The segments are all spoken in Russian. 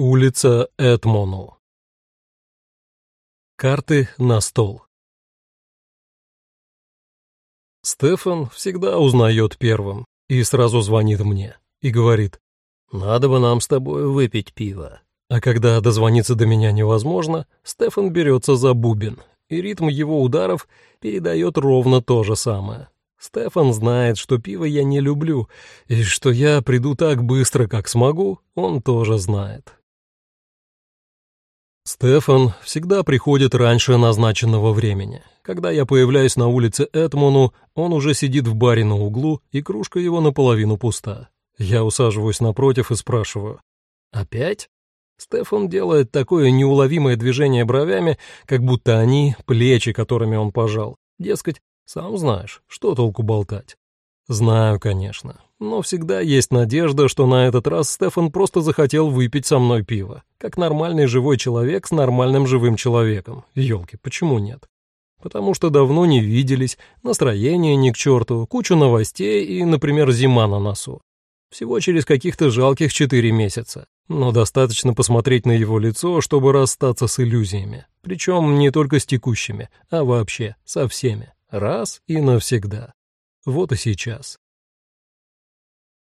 Улица Этмону. Карты на стол. Стефан всегда узнает первым и сразу звонит мне и говорит, «Надо бы нам с тобой выпить пиво». А когда дозвониться до меня невозможно, Стефан берется за бубен, и ритм его ударов передает ровно то же самое. Стефан знает, что пиво я не люблю, и что я приду так быстро, как смогу, он тоже знает. Стефан всегда приходит раньше назначенного времени. Когда я появляюсь на улице Этмону, он уже сидит в баре на углу, и кружка его наполовину пуста. Я усаживаюсь напротив и спрашиваю. «Опять?» Стефан делает такое неуловимое движение бровями, как будто они — плечи, которыми он пожал. Дескать, сам знаешь, что толку болтать. Знаю, конечно, но всегда есть надежда, что на этот раз Стефан просто захотел выпить со мной пиво, как нормальный живой человек с нормальным живым человеком. Ёлки, почему нет? Потому что давно не виделись, настроение ни к черту, кучу новостей и, например, зима на носу. Всего через каких-то жалких четыре месяца. Но достаточно посмотреть на его лицо, чтобы расстаться с иллюзиями. Причем не только с текущими, а вообще со всеми. Раз и навсегда. Вот и сейчас.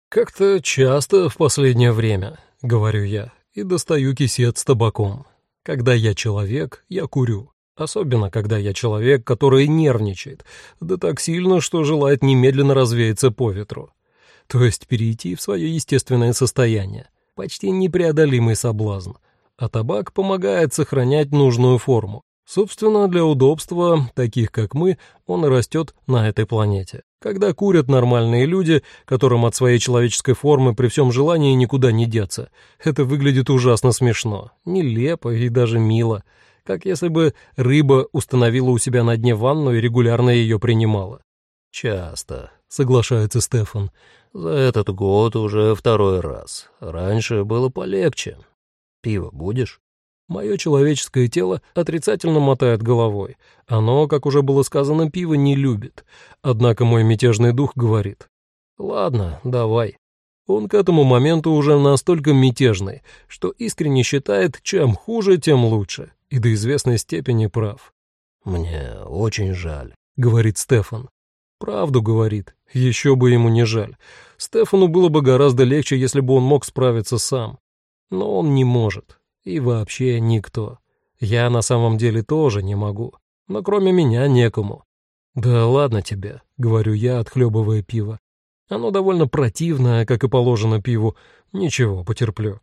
«Как-то часто в последнее время», — говорю я, и достаю кисет с табаком. Когда я человек, я курю. Особенно, когда я человек, который нервничает, да так сильно, что желает немедленно развеяться по ветру. То есть перейти в свое естественное состояние. Почти непреодолимый соблазн. А табак помогает сохранять нужную форму. Собственно, для удобства, таких как мы, он растет на этой планете. Когда курят нормальные люди, которым от своей человеческой формы при всем желании никуда не деться, это выглядит ужасно смешно, нелепо и даже мило, как если бы рыба установила у себя на дне ванну и регулярно ее принимала. «Часто», — соглашается Стефан, — «за этот год уже второй раз. Раньше было полегче. Пиво будешь?» Мое человеческое тело отрицательно мотает головой. Оно, как уже было сказано, пиво не любит. Однако мой мятежный дух говорит. «Ладно, давай». Он к этому моменту уже настолько мятежный, что искренне считает, чем хуже, тем лучше, и до известной степени прав. «Мне очень жаль», — говорит Стефан. Правду говорит, еще бы ему не жаль. Стефану было бы гораздо легче, если бы он мог справиться сам. Но он не может. И вообще никто. Я на самом деле тоже не могу. Но кроме меня некому. «Да ладно тебе», — говорю я, отхлебывая пиво. «Оно довольно противное, как и положено пиву. Ничего, потерплю».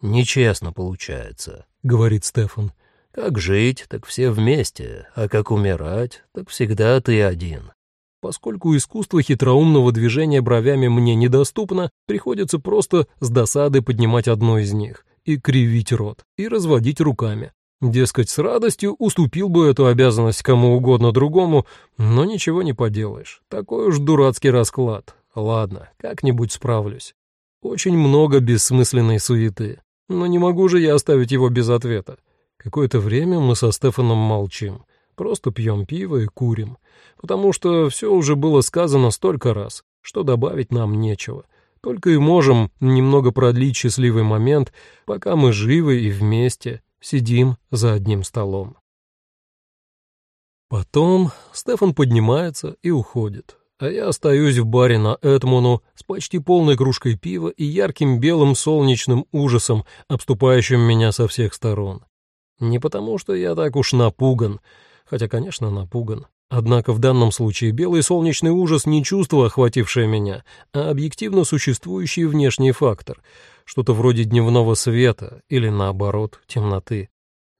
«Нечестно получается», — говорит Стефан. «Как жить, так все вместе, а как умирать, так всегда ты один». Поскольку искусство хитроумного движения бровями мне недоступно, приходится просто с досады поднимать одно из них и кривить рот, и разводить руками. Дескать, с радостью уступил бы эту обязанность кому угодно другому, но ничего не поделаешь. Такой уж дурацкий расклад. Ладно, как-нибудь справлюсь. Очень много бессмысленной суеты. Но не могу же я оставить его без ответа. Какое-то время мы со Стефаном молчим. Просто пьем пиво и курим. Потому что все уже было сказано столько раз, что добавить нам нечего. Только и можем немного продлить счастливый момент, пока мы живы и вместе сидим за одним столом. Потом Стефан поднимается и уходит, а я остаюсь в баре на Этмону с почти полной кружкой пива и ярким белым солнечным ужасом, обступающим меня со всех сторон. Не потому, что я так уж напуган, хотя, конечно, напуган, Однако в данном случае белый солнечный ужас не чувство, охватившее меня, а объективно существующий внешний фактор, что-то вроде дневного света или, наоборот, темноты.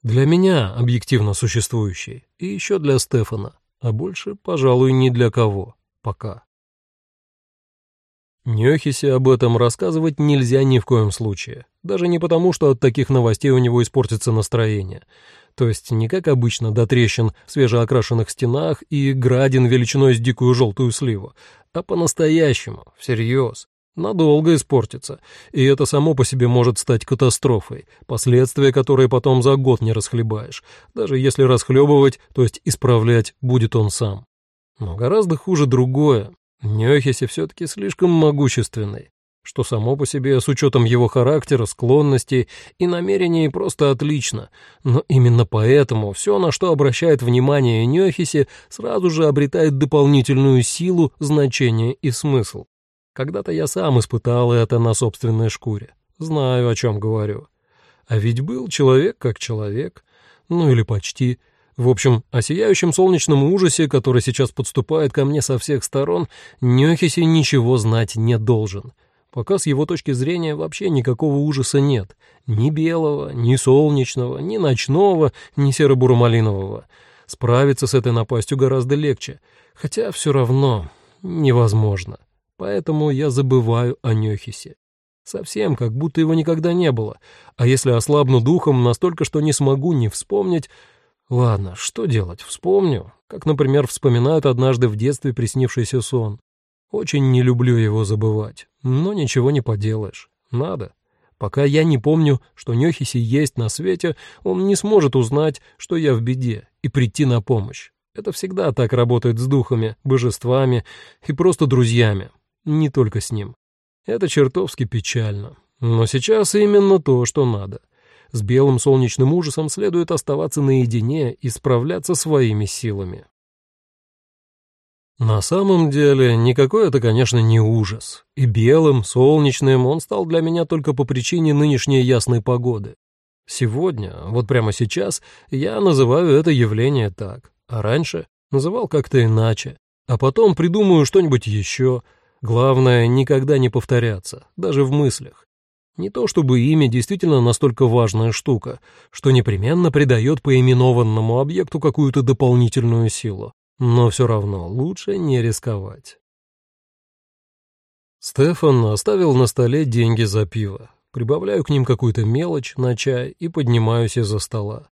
Для меня объективно существующий, и еще для Стефана, а больше, пожалуй, ни для кого. Пока. Нёхисе об этом рассказывать нельзя ни в коем случае. Даже не потому, что от таких новостей у него испортится настроение — то есть не как обычно до трещин в свежеокрашенных стенах и градин величиной с дикую желтую сливу, а по-настоящему, всерьез. Надолго испортится, и это само по себе может стать катастрофой, последствия которой потом за год не расхлебаешь, даже если расхлебывать, то есть исправлять, будет он сам. Но гораздо хуже другое. Нёхиси все-таки слишком могущественный. Что само по себе, с учетом его характера, склонностей и намерений, просто отлично. Но именно поэтому все, на что обращает внимание Нёхиси, сразу же обретает дополнительную силу, значение и смысл. Когда-то я сам испытал это на собственной шкуре. Знаю, о чем говорю. А ведь был человек как человек, ну или почти. В общем, о сияющем солнечном ужасе, который сейчас подступает ко мне со всех сторон, Нёхиси ничего знать не должен. Пока с его точки зрения вообще никакого ужаса нет. Ни белого, ни солнечного, ни ночного, ни серо-буро-малинового. Справиться с этой напастью гораздо легче, хотя все равно невозможно. Поэтому я забываю о Нёхисе. Совсем как будто его никогда не было. А если ослабну духом настолько, что не смогу не вспомнить... Ладно, что делать, вспомню. Как, например, вспоминают однажды в детстве приснившийся сон. Очень не люблю его забывать, но ничего не поделаешь. Надо. Пока я не помню, что Нёхиси есть на свете, он не сможет узнать, что я в беде, и прийти на помощь. Это всегда так работает с духами, божествами и просто друзьями. Не только с ним. Это чертовски печально. Но сейчас именно то, что надо. С белым солнечным ужасом следует оставаться наедине и справляться своими силами. На самом деле, никакой это, конечно, не ужас. И белым, солнечным он стал для меня только по причине нынешней ясной погоды. Сегодня, вот прямо сейчас, я называю это явление так, а раньше называл как-то иначе. А потом придумаю что-нибудь еще. Главное, никогда не повторяться, даже в мыслях. Не то чтобы имя действительно настолько важная штука, что непременно придает поименованному объекту какую-то дополнительную силу. Но все равно лучше не рисковать. Стефан оставил на столе деньги за пиво. Прибавляю к ним какую-то мелочь на чай и поднимаюсь из-за стола.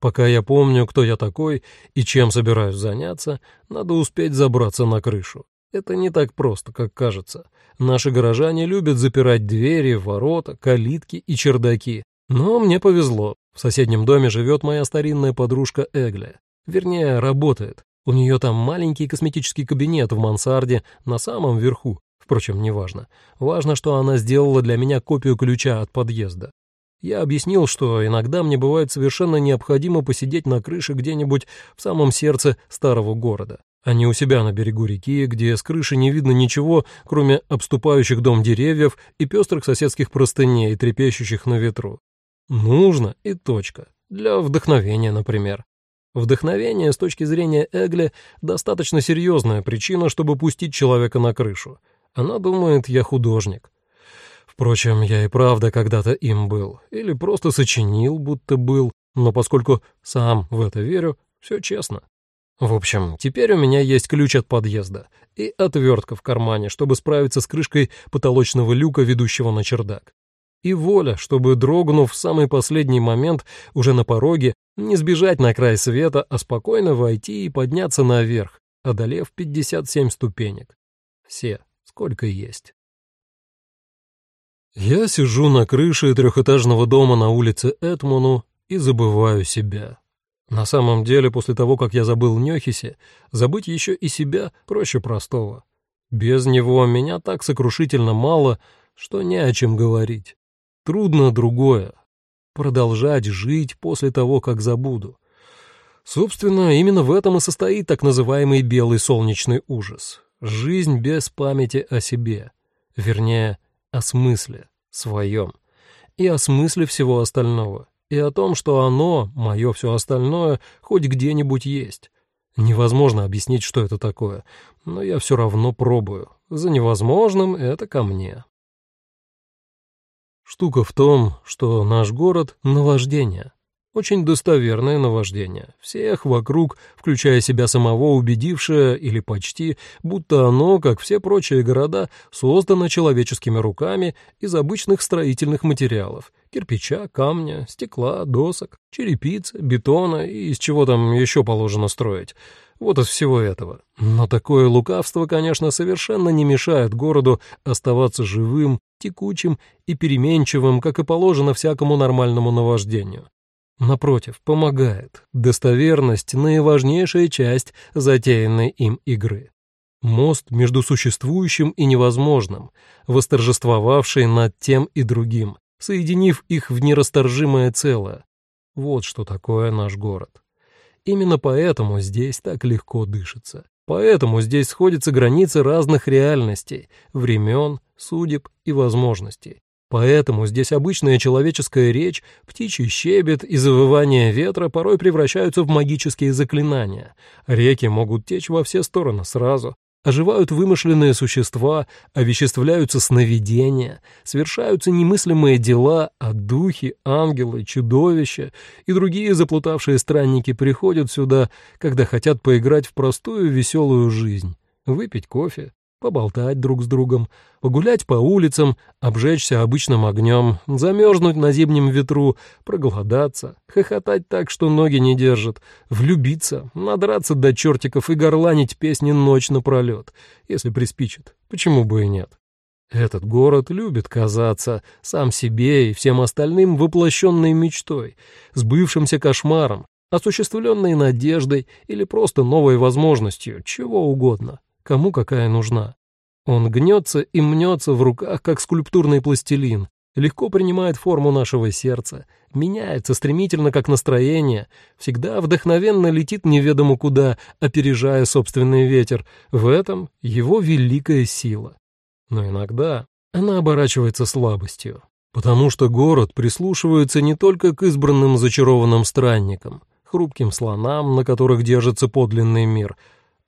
Пока я помню, кто я такой и чем собираюсь заняться, надо успеть забраться на крышу. Это не так просто, как кажется. Наши горожане любят запирать двери, ворота, калитки и чердаки. Но мне повезло. В соседнем доме живет моя старинная подружка Эгля. Вернее, работает. У нее там маленький косметический кабинет в мансарде на самом верху. Впрочем, неважно. Важно, что она сделала для меня копию ключа от подъезда. Я объяснил, что иногда мне бывает совершенно необходимо посидеть на крыше где-нибудь в самом сердце старого города, а не у себя на берегу реки, где с крыши не видно ничего, кроме обступающих дом деревьев и пестрых соседских простыней, трепещущих на ветру. Нужно и точка. Для вдохновения, например. Вдохновение с точки зрения Эгли достаточно серьезная причина, чтобы пустить человека на крышу. Она думает, я художник. Впрочем, я и правда когда-то им был. Или просто сочинил, будто был. Но поскольку сам в это верю, все честно. В общем, теперь у меня есть ключ от подъезда и отвертка в кармане, чтобы справиться с крышкой потолочного люка, ведущего на чердак и воля, чтобы, дрогнув в самый последний момент, уже на пороге, не сбежать на край света, а спокойно войти и подняться наверх, одолев 57 ступенек. Все, сколько есть. Я сижу на крыше трехэтажного дома на улице Этмону и забываю себя. На самом деле, после того, как я забыл Нёхисе, забыть еще и себя проще простого. Без него меня так сокрушительно мало, что не о чем говорить. Трудно другое — продолжать жить после того, как забуду. Собственно, именно в этом и состоит так называемый белый солнечный ужас. Жизнь без памяти о себе, вернее, о смысле своем, и о смысле всего остального, и о том, что оно, мое все остальное, хоть где-нибудь есть. Невозможно объяснить, что это такое, но я все равно пробую. За невозможным это ко мне. Штука в том, что наш город — наваждение. Очень достоверное наваждение. Всех вокруг, включая себя самого, убедившее, или почти, будто оно, как все прочие города, создано человеческими руками из обычных строительных материалов — кирпича, камня, стекла, досок, черепицы, бетона и из чего там еще положено строить — вот из всего этого. Но такое лукавство, конечно, совершенно не мешает городу оставаться живым, текучим и переменчивым, как и положено всякому нормальному наваждению. Напротив, помогает. Достоверность — наиважнейшая часть затеянной им игры. Мост между существующим и невозможным, восторжествовавший над тем и другим, соединив их в нерасторжимое целое. Вот что такое наш город. Именно поэтому здесь так легко дышится. Поэтому здесь сходятся границы разных реальностей, времен, судеб и возможностей. Поэтому здесь обычная человеческая речь, птичий щебет и завывание ветра порой превращаются в магические заклинания. Реки могут течь во все стороны сразу, Оживают вымышленные существа, овеществляются сновидения, совершаются немыслимые дела, а духи, ангелы, чудовища и другие заплутавшие странники приходят сюда, когда хотят поиграть в простую веселую жизнь, выпить кофе, поболтать друг с другом, погулять по улицам, обжечься обычным огнем, замерзнуть на зимнем ветру, проголодаться, хохотать так, что ноги не держат, влюбиться, надраться до чертиков и горланить песни ночь напролет, если приспичит, почему бы и нет. Этот город любит казаться сам себе и всем остальным воплощенной мечтой, сбывшимся кошмаром, осуществленной надеждой или просто новой возможностью, чего угодно кому какая нужна. Он гнется и мнется в руках, как скульптурный пластилин, легко принимает форму нашего сердца, меняется стремительно, как настроение, всегда вдохновенно летит неведомо куда, опережая собственный ветер. В этом его великая сила. Но иногда она оборачивается слабостью, потому что город прислушивается не только к избранным зачарованным странникам, хрупким слонам, на которых держится подлинный мир,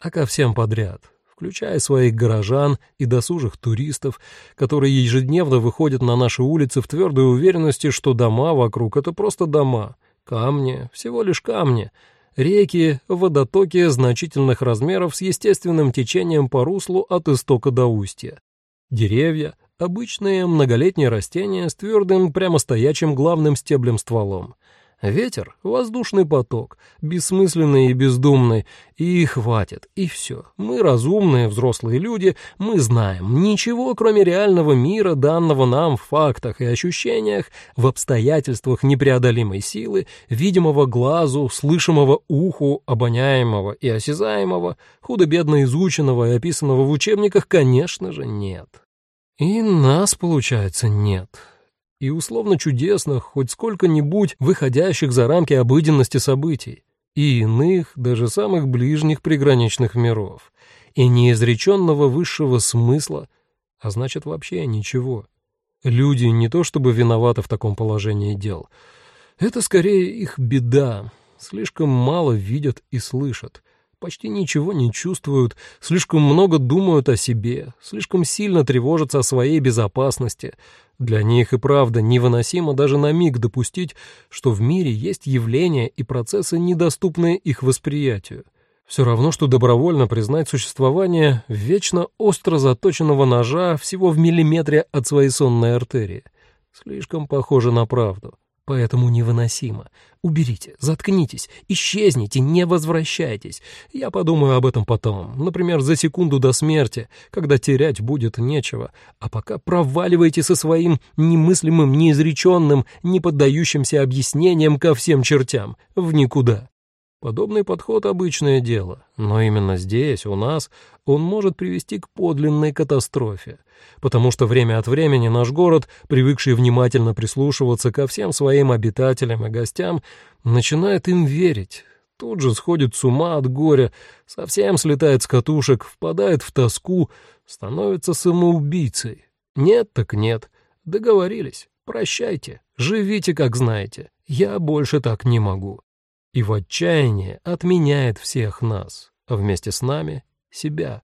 а ко всем подряд, включая своих горожан и досужих туристов, которые ежедневно выходят на наши улицы в твердой уверенности, что дома вокруг — это просто дома, камни, всего лишь камни, реки, водотоки значительных размеров с естественным течением по руслу от истока до устья, деревья, обычные многолетние растения с твердым прямостоячим главным стеблем стволом — Ветер — воздушный поток, бессмысленный и бездумный, и хватит, и все. Мы разумные взрослые люди, мы знаем, ничего, кроме реального мира, данного нам в фактах и ощущениях, в обстоятельствах непреодолимой силы, видимого глазу, слышимого уху, обоняемого и осязаемого, худо-бедно изученного и описанного в учебниках, конечно же, нет. И нас, получается, нет и условно чудесных, хоть сколько-нибудь выходящих за рамки обыденности событий, и иных, даже самых ближних приграничных миров, и неизреченного высшего смысла, а значит вообще ничего. Люди не то чтобы виноваты в таком положении дел. Это скорее их беда, слишком мало видят и слышат, почти ничего не чувствуют, слишком много думают о себе, слишком сильно тревожатся о своей безопасности. Для них и правда невыносимо даже на миг допустить, что в мире есть явления и процессы, недоступные их восприятию. Все равно, что добровольно признать существование вечно остро заточенного ножа всего в миллиметре от своей сонной артерии. Слишком похоже на правду. Поэтому невыносимо. Уберите, заткнитесь, исчезните, не возвращайтесь. Я подумаю об этом потом, например, за секунду до смерти, когда терять будет нечего. А пока проваливайте со своим немыслимым, неизреченным, не поддающимся объяснениям ко всем чертям, в никуда. Подобный подход — обычное дело, но именно здесь, у нас, он может привести к подлинной катастрофе, потому что время от времени наш город, привыкший внимательно прислушиваться ко всем своим обитателям и гостям, начинает им верить, тут же сходит с ума от горя, совсем слетает с катушек, впадает в тоску, становится самоубийцей. Нет так нет, договорились, прощайте, живите как знаете, я больше так не могу и в отчаянии отменяет всех нас, а вместе с нами — себя.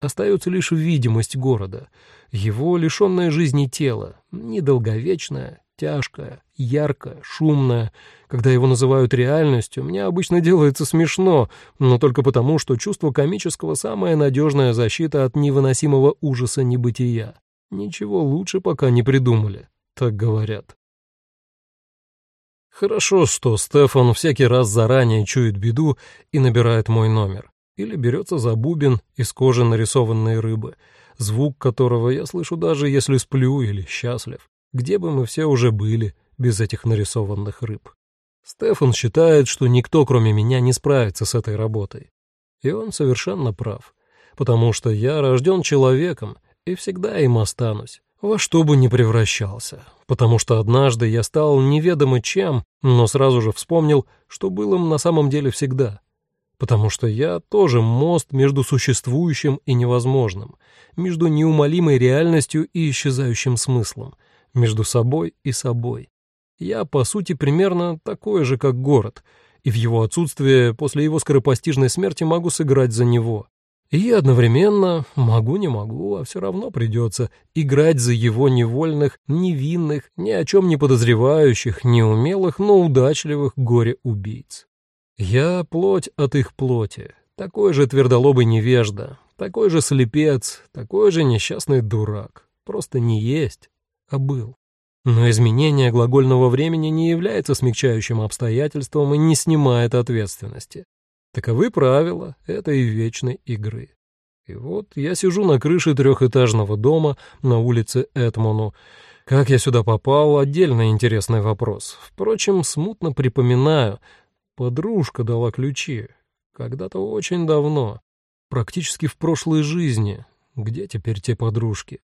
Остается лишь видимость города, его лишенное жизни тело, недолговечное, тяжкое, яркое, шумное. Когда его называют реальностью, мне обычно делается смешно, но только потому, что чувство комического — самая надежная защита от невыносимого ужаса небытия. Ничего лучше пока не придумали, так говорят. Хорошо, что Стефан всякий раз заранее чует беду и набирает мой номер. Или берется за бубен из кожи нарисованной рыбы, звук которого я слышу даже если сплю или счастлив. Где бы мы все уже были без этих нарисованных рыб? Стефан считает, что никто, кроме меня, не справится с этой работой. И он совершенно прав. потому что я рожден человеком и всегда им останусь, во что бы ни превращался, потому что однажды я стал неведомо чем, но сразу же вспомнил, что был им на самом деле всегда, потому что я тоже мост между существующим и невозможным, между неумолимой реальностью и исчезающим смыслом, между собой и собой. Я, по сути, примерно такой же, как город, и в его отсутствие после его скоропостижной смерти могу сыграть за него. И одновременно, могу не могу, а все равно придется играть за его невольных, невинных, ни о чем не подозревающих, неумелых, но удачливых горе-убийц. Я плоть от их плоти, такой же твердолобый невежда, такой же слепец, такой же несчастный дурак. Просто не есть, а был. Но изменение глагольного времени не является смягчающим обстоятельством и не снимает ответственности. Таковы правила этой вечной игры. И вот я сижу на крыше трехэтажного дома на улице Этмону. Как я сюда попал — отдельно интересный вопрос. Впрочем, смутно припоминаю. Подружка дала ключи. Когда-то очень давно. Практически в прошлой жизни. Где теперь те подружки?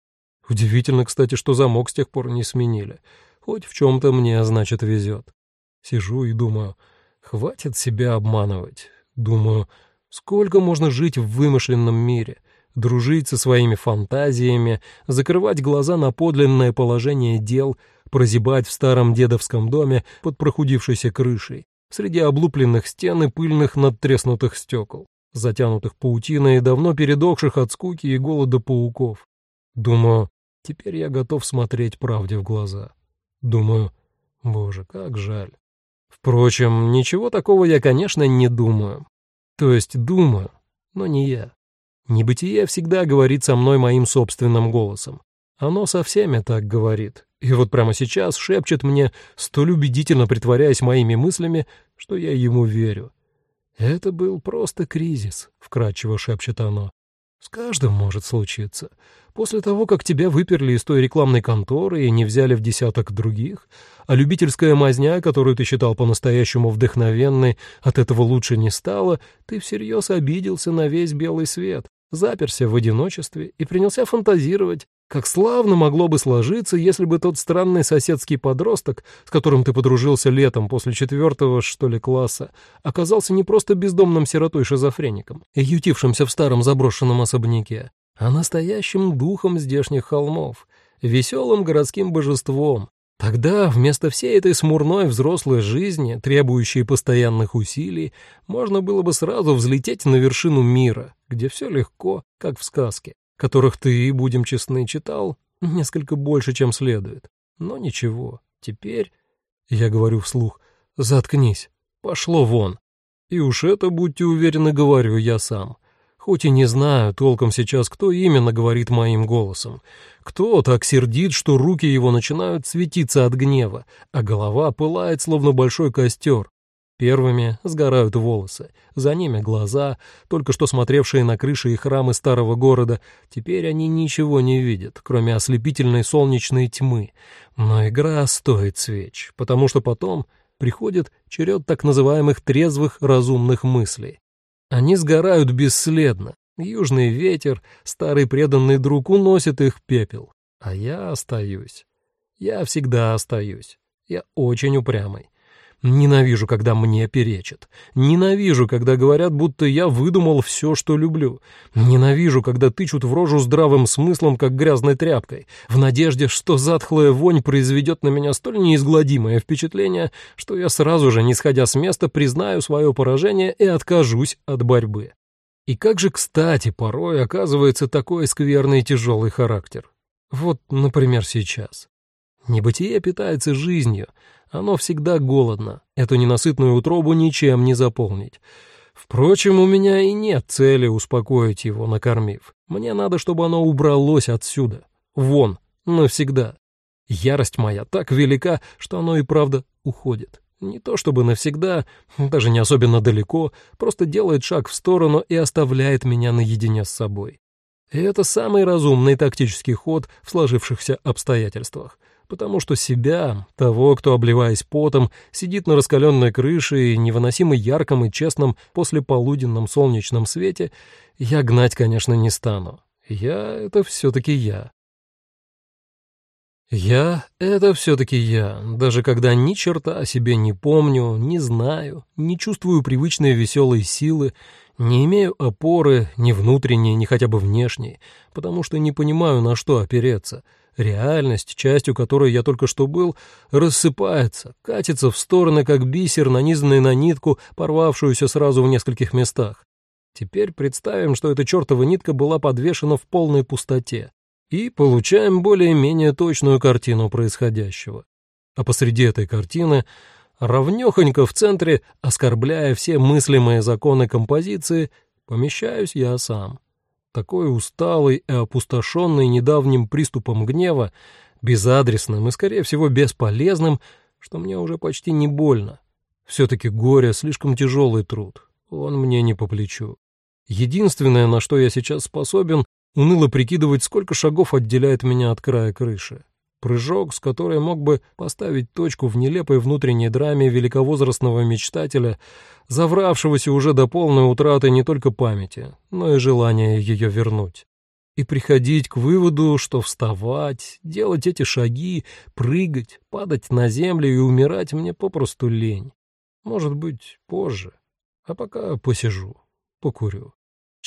Удивительно, кстати, что замок с тех пор не сменили. Хоть в чем-то мне, значит, везет. Сижу и думаю, хватит себя обманывать. Думаю, сколько можно жить в вымышленном мире, дружить со своими фантазиями, закрывать глаза на подлинное положение дел, прозябать в старом дедовском доме под прохудившейся крышей, среди облупленных стен и пыльных надтреснутых стекол, затянутых паутиной и давно передохших от скуки и голода пауков. Думаю, теперь я готов смотреть правде в глаза. Думаю, боже, как жаль. Впрочем, ничего такого я, конечно, не думаю. То есть думаю, но не я. Небытие всегда говорит со мной моим собственным голосом. Оно со всеми так говорит. И вот прямо сейчас шепчет мне, столь убедительно притворяясь моими мыслями, что я ему верю. «Это был просто кризис», — вкратчиво шепчет оно. «С каждым может случиться. После того, как тебя выперли из той рекламной конторы и не взяли в десяток других, а любительская мазня, которую ты считал по-настоящему вдохновенной, от этого лучше не стало, ты всерьез обиделся на весь белый свет, заперся в одиночестве и принялся фантазировать, как славно могло бы сложиться, если бы тот странный соседский подросток, с которым ты подружился летом после четвертого, что ли, класса, оказался не просто бездомным сиротой-шизофреником, ютившимся в старом заброшенном особняке, а настоящим духом здешних холмов, веселым городским божеством. Тогда вместо всей этой смурной взрослой жизни, требующей постоянных усилий, можно было бы сразу взлететь на вершину мира, где все легко, как в сказке, которых ты, будем честны, читал несколько больше, чем следует. Но ничего, теперь, я говорю вслух, заткнись, пошло вон. И уж это, будьте уверены, говорю я сам — Хоть и не знаю толком сейчас, кто именно говорит моим голосом. Кто так сердит, что руки его начинают светиться от гнева, а голова пылает, словно большой костер. Первыми сгорают волосы, за ними глаза, только что смотревшие на крыши и храмы старого города. Теперь они ничего не видят, кроме ослепительной солнечной тьмы. Но игра стоит свеч, потому что потом приходит черед так называемых трезвых разумных мыслей. Они сгорают бесследно. Южный ветер, старый преданный друг, уносит их пепел. А я остаюсь. Я всегда остаюсь. Я очень упрямый. Ненавижу, когда мне перечат. Ненавижу, когда говорят, будто я выдумал все, что люблю. Ненавижу, когда тычут в рожу здравым смыслом, как грязной тряпкой, в надежде, что затхлая вонь произведет на меня столь неизгладимое впечатление, что я сразу же, не сходя с места, признаю свое поражение и откажусь от борьбы. И как же, кстати, порой оказывается такой скверный и тяжелый характер. Вот, например, сейчас. Небытие питается жизнью, оно всегда голодно, эту ненасытную утробу ничем не заполнить. Впрочем, у меня и нет цели успокоить его, накормив. Мне надо, чтобы оно убралось отсюда. Вон, навсегда. Ярость моя так велика, что оно и правда уходит. Не то чтобы навсегда, даже не особенно далеко, просто делает шаг в сторону и оставляет меня наедине с собой. И это самый разумный тактический ход в сложившихся обстоятельствах потому что себя, того, кто, обливаясь потом, сидит на раскаленной крыше и невыносимо ярком и честном послеполуденном солнечном свете, я гнать, конечно, не стану. Я — это все-таки я. Я — это все-таки я, даже когда ни черта о себе не помню, не знаю, не чувствую привычной веселой силы, не имею опоры ни внутренней, ни хотя бы внешней, потому что не понимаю, на что опереться — Реальность, частью которой я только что был, рассыпается, катится в стороны, как бисер, нанизанный на нитку, порвавшуюся сразу в нескольких местах. Теперь представим, что эта чертова нитка была подвешена в полной пустоте, и получаем более-менее точную картину происходящего. А посреди этой картины, равнёхонько в центре, оскорбляя все мыслимые законы композиции, помещаюсь я сам такой усталый и опустошенный недавним приступом гнева, безадресным и, скорее всего, бесполезным, что мне уже почти не больно. Все-таки горе — слишком тяжелый труд, он мне не по плечу. Единственное, на что я сейчас способен, уныло прикидывать, сколько шагов отделяет меня от края крыши. Прыжок, с которой мог бы поставить точку в нелепой внутренней драме великовозрастного мечтателя, завравшегося уже до полной утраты не только памяти, но и желания ее вернуть. И приходить к выводу, что вставать, делать эти шаги, прыгать, падать на землю и умирать мне попросту лень. Может быть, позже. А пока посижу, покурю.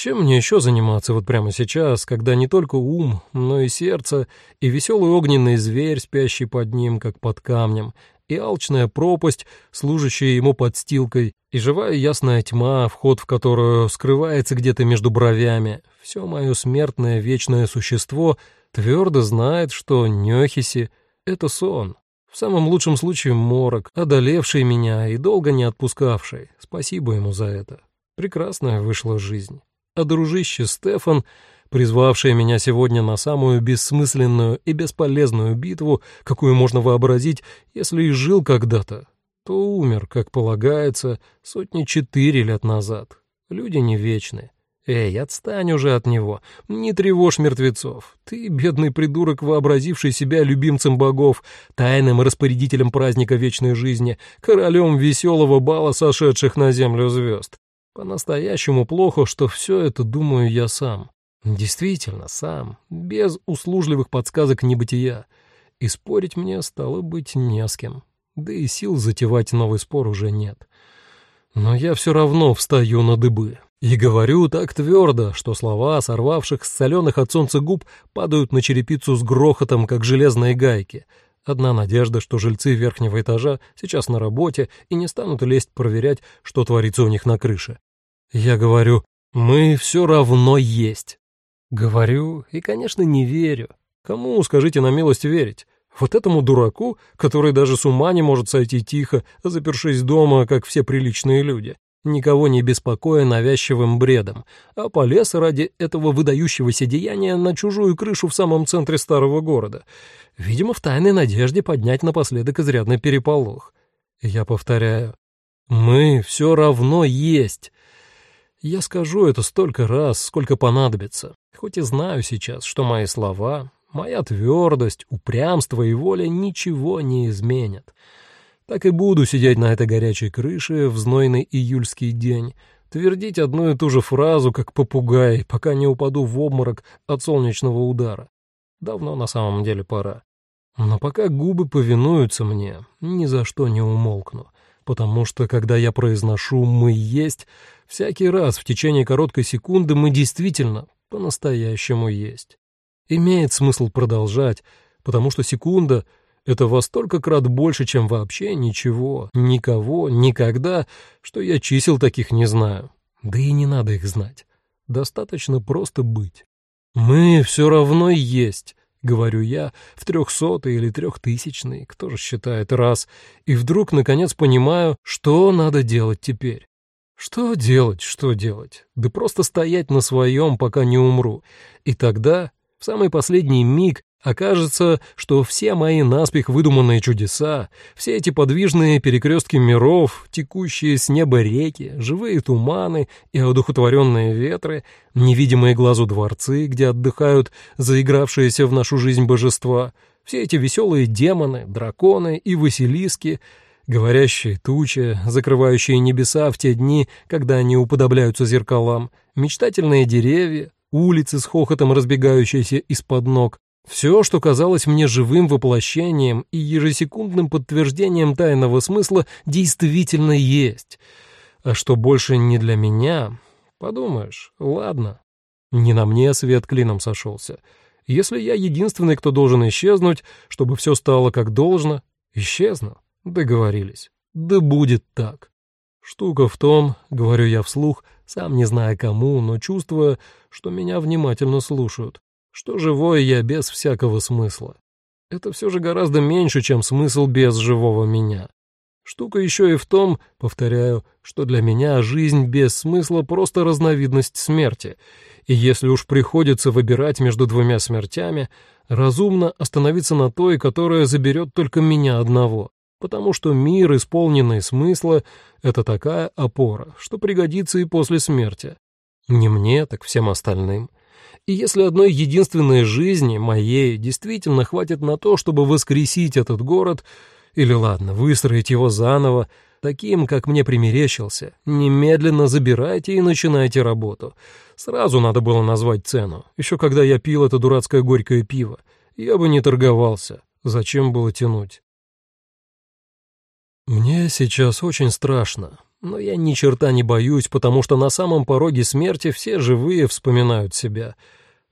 Чем мне еще заниматься вот прямо сейчас, когда не только ум, но и сердце, и веселый огненный зверь, спящий под ним, как под камнем, и алчная пропасть, служащая ему подстилкой, и живая ясная тьма, вход в которую скрывается где-то между бровями, все мое смертное вечное существо твердо знает, что Нехиси — это сон, в самом лучшем случае морок, одолевший меня и долго не отпускавший. Спасибо ему за это. Прекрасная вышла жизнь а дружище Стефан, призвавший меня сегодня на самую бессмысленную и бесполезную битву, какую можно вообразить, если и жил когда-то, то умер, как полагается, сотни четыре лет назад. Люди не вечны. Эй, отстань уже от него, не тревожь мертвецов. Ты, бедный придурок, вообразивший себя любимцем богов, тайным распорядителем праздника вечной жизни, королем веселого бала сошедших на землю звезд. По-настоящему плохо, что все это думаю я сам. Действительно, сам, без услужливых подсказок небытия. И спорить мне стало быть не с кем. Да и сил затевать новый спор уже нет. Но я все равно встаю на дыбы. И говорю так твердо, что слова, сорвавших с соленых от солнца губ, падают на черепицу с грохотом, как железные гайки. Одна надежда, что жильцы верхнего этажа сейчас на работе и не станут лезть проверять, что творится у них на крыше. Я говорю, мы все равно есть. Говорю и, конечно, не верю. Кому, скажите на милость, верить? Вот этому дураку, который даже с ума не может сойти тихо, запершись дома, как все приличные люди, никого не беспокоя навязчивым бредом, а полез ради этого выдающегося деяния на чужую крышу в самом центре старого города, видимо, в тайной надежде поднять напоследок изрядный переполох. Я повторяю, мы все равно есть, я скажу это столько раз, сколько понадобится, хоть и знаю сейчас, что мои слова, моя твердость, упрямство и воля ничего не изменят. Так и буду сидеть на этой горячей крыше в знойный июльский день, твердить одну и ту же фразу, как попугай, пока не упаду в обморок от солнечного удара. Давно на самом деле пора. Но пока губы повинуются мне, ни за что не умолкну потому что, когда я произношу «мы есть», всякий раз в течение короткой секунды мы действительно по-настоящему есть. Имеет смысл продолжать, потому что секунда — это во столько крат больше, чем вообще ничего, никого, никогда, что я чисел таких не знаю. Да и не надо их знать. Достаточно просто быть. Мы все равно есть, — говорю я, в трехсотый или трехтысячный, кто же считает раз, и вдруг, наконец, понимаю, что надо делать теперь. Что делать, что делать? Да просто стоять на своем, пока не умру. И тогда, в самый последний миг, Окажется, что все мои наспех выдуманные чудеса, все эти подвижные перекрестки миров, текущие с неба реки, живые туманы и одухотворенные ветры, невидимые глазу дворцы, где отдыхают заигравшиеся в нашу жизнь божества, Все эти веселые демоны, драконы и василиски, говорящие тучи, закрывающие небеса в те дни, когда они уподобляются зеркалам, мечтательные деревья, улицы с хохотом разбегающиеся из-под ног, все, что казалось мне живым воплощением и ежесекундным подтверждением тайного смысла, действительно есть. А что больше не для меня, подумаешь, ладно. Не на мне свет клином сошелся. Если я единственный, кто должен исчезнуть, чтобы все стало как должно, исчезну. Договорились. Да будет так. Штука в том, говорю я вслух, сам не зная кому, но чувствуя, что меня внимательно слушают, что живой я без всякого смысла. Это все же гораздо меньше, чем смысл без живого меня. Штука еще и в том, повторяю, что для меня жизнь без смысла просто разновидность смерти, и если уж приходится выбирать между двумя смертями, разумно остановиться на той, которая заберет только меня одного, потому что мир, исполненный смысла, — это такая опора, что пригодится и после смерти. Не мне, так всем остальным. И если одной единственной жизни, моей, действительно хватит на то, чтобы воскресить этот город, или, ладно, выстроить его заново, таким, как мне примерещился, немедленно забирайте и начинайте работу. Сразу надо было назвать цену. Еще когда я пил это дурацкое горькое пиво. Я бы не торговался. Зачем было тянуть? Мне сейчас очень страшно, но я ни черта не боюсь, потому что на самом пороге смерти все живые вспоминают себя.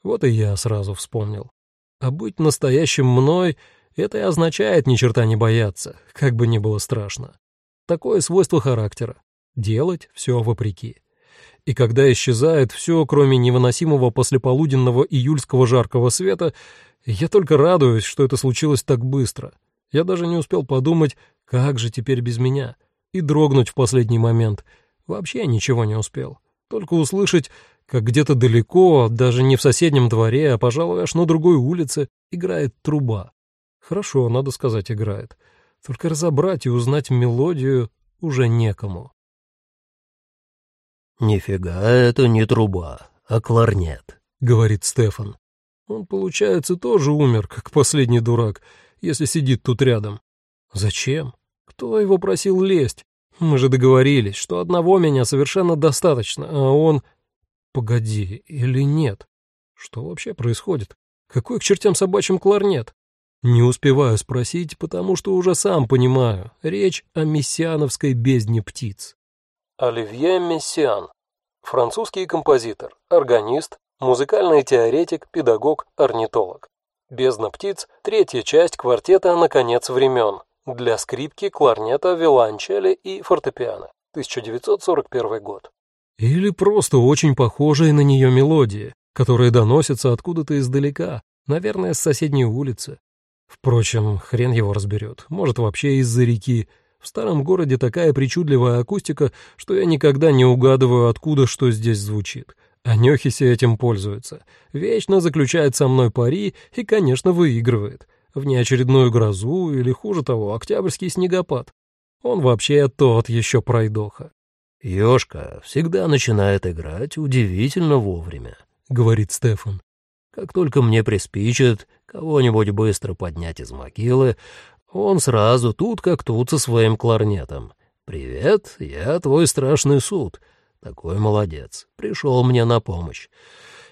Вот и я сразу вспомнил. А быть настоящим мной — это и означает ни черта не бояться, как бы ни было страшно. Такое свойство характера — делать все вопреки. И когда исчезает все, кроме невыносимого послеполуденного июльского жаркого света, я только радуюсь, что это случилось так быстро. Я даже не успел подумать, как же теперь без меня, и дрогнуть в последний момент. Вообще ничего не успел. Только услышать, как где-то далеко, даже не в соседнем дворе, а, пожалуй, аж на другой улице, играет труба. Хорошо, надо сказать, играет. Только разобрать и узнать мелодию уже некому. «Нифига это не труба, а кларнет», — говорит Стефан. Он, получается, тоже умер, как последний дурак, если сидит тут рядом. Зачем? Кто его просил лезть? Мы же договорились, что одного меня совершенно достаточно, а он... Погоди, или нет? Что вообще происходит? Какой к чертям собачьим кларнет? Не успеваю спросить, потому что уже сам понимаю. Речь о мессиановской бездне птиц. Оливье Мессиан. Французский композитор, органист, музыкальный теоретик, педагог, орнитолог. «Бездна птиц» — третья часть квартета «На конец времен» для скрипки, кларнета, виолончели и фортепиано. 1941 год. Или просто очень похожие на нее мелодии, которые доносятся откуда-то издалека, наверное, с соседней улицы. Впрочем, хрен его разберет, может, вообще из-за реки. В старом городе такая причудливая акустика, что я никогда не угадываю, откуда что здесь звучит. А Нехиси этим пользуется. Вечно заключает со мной пари и, конечно, выигрывает. В неочередную грозу или, хуже того, октябрьский снегопад. Он вообще тот еще пройдоха. «Ёшка всегда начинает играть удивительно вовремя», — говорит Стефан. «Как только мне приспичит кого-нибудь быстро поднять из могилы, он сразу тут как тут со своим кларнетом. «Привет, я твой страшный суд. Такой молодец. Пришел мне на помощь.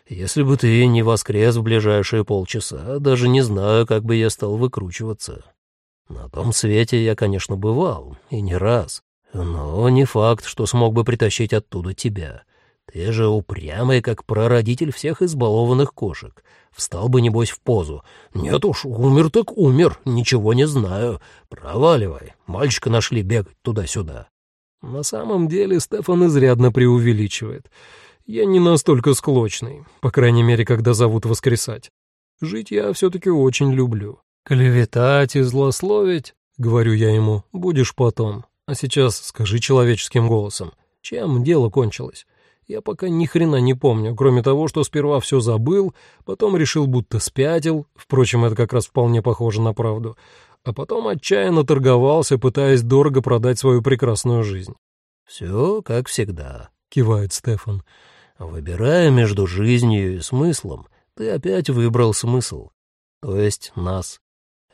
Если бы ты не воскрес в ближайшие полчаса, даже не знаю, как бы я стал выкручиваться. На том свете я, конечно, бывал, и не раз, но не факт, что смог бы притащить оттуда тебя. Ты же упрямый, как прародитель всех избалованных кошек. Встал бы, небось, в позу. Нет уж, умер так умер, ничего не знаю. Проваливай. Мальчика нашли бегать туда-сюда. На самом деле Стефан изрядно преувеличивает. Я не настолько склочный, по крайней мере, когда зовут воскресать. Жить я все-таки очень люблю. Клеветать и злословить, говорю я ему, будешь потом. А сейчас скажи человеческим голосом, чем дело кончилось? Я пока ни хрена не помню, кроме того, что сперва все забыл, потом решил, будто спятил, впрочем, это как раз вполне похоже на правду, а потом отчаянно торговался, пытаясь дорого продать свою прекрасную жизнь. «Все как всегда», — кивает Стефан. «Выбирая между жизнью и смыслом, ты опять выбрал смысл, то есть нас.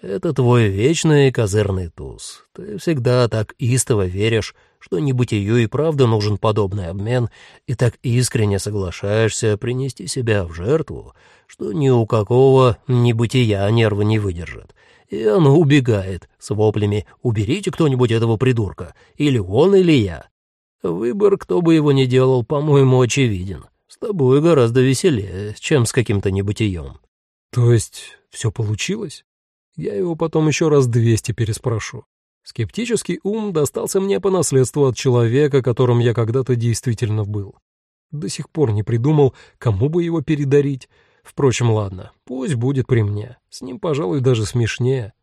Это твой вечный козырный туз. Ты всегда так истово веришь, что небытию и правда нужен подобный обмен, и так искренне соглашаешься принести себя в жертву, что ни у какого небытия нервы не выдержат. И оно убегает с воплями «Уберите кто-нибудь этого придурка, или он, или я». Выбор, кто бы его ни делал, по-моему, очевиден. С тобой гораздо веселее, чем с каким-то небытием. То есть все получилось? Я его потом еще раз двести переспрошу. Скептический ум достался мне по наследству от человека, которым я когда-то действительно был. До сих пор не придумал, кому бы его передарить. Впрочем, ладно, пусть будет при мне. С ним, пожалуй, даже смешнее.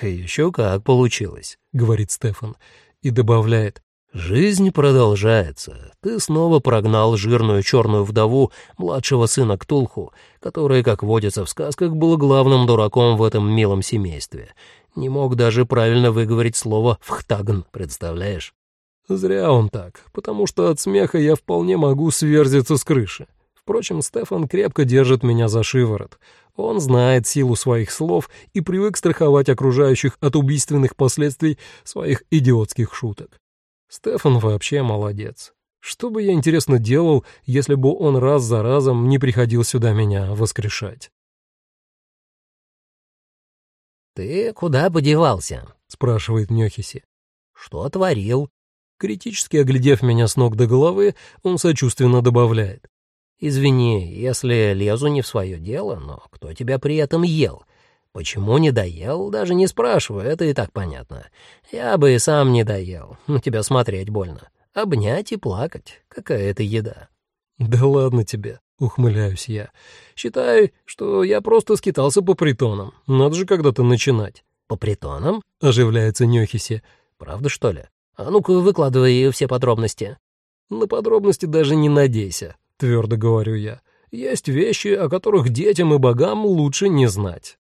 «Еще как получилось», — говорит Стефан, и добавляет. «Жизнь продолжается. Ты снова прогнал жирную черную вдову младшего сына Ктулху, который, как водится в сказках, был главным дураком в этом милом семействе. Не мог даже правильно выговорить слово «вхтагн», представляешь?» Зря он так, потому что от смеха я вполне могу сверзиться с крыши. Впрочем, Стефан крепко держит меня за шиворот. Он знает силу своих слов и привык страховать окружающих от убийственных последствий своих идиотских шуток. Стефан вообще молодец. Что бы я, интересно, делал, если бы он раз за разом не приходил сюда меня воскрешать? «Ты куда подевался?» — спрашивает Нёхиси. «Что творил?» Критически оглядев меня с ног до головы, он сочувственно добавляет. «Извини, если лезу не в свое дело, но кто тебя при этом ел? Почему не доел, даже не спрашиваю, это и так понятно. Я бы и сам не доел, на тебя смотреть больно. Обнять и плакать, какая это еда. Да ладно тебе, ухмыляюсь я. Считай, что я просто скитался по притонам. Надо же когда-то начинать. По притонам? Оживляется Нёхиси. Правда, что ли? А ну-ка, выкладывай все подробности. На подробности даже не надейся, твердо говорю я. Есть вещи, о которых детям и богам лучше не знать.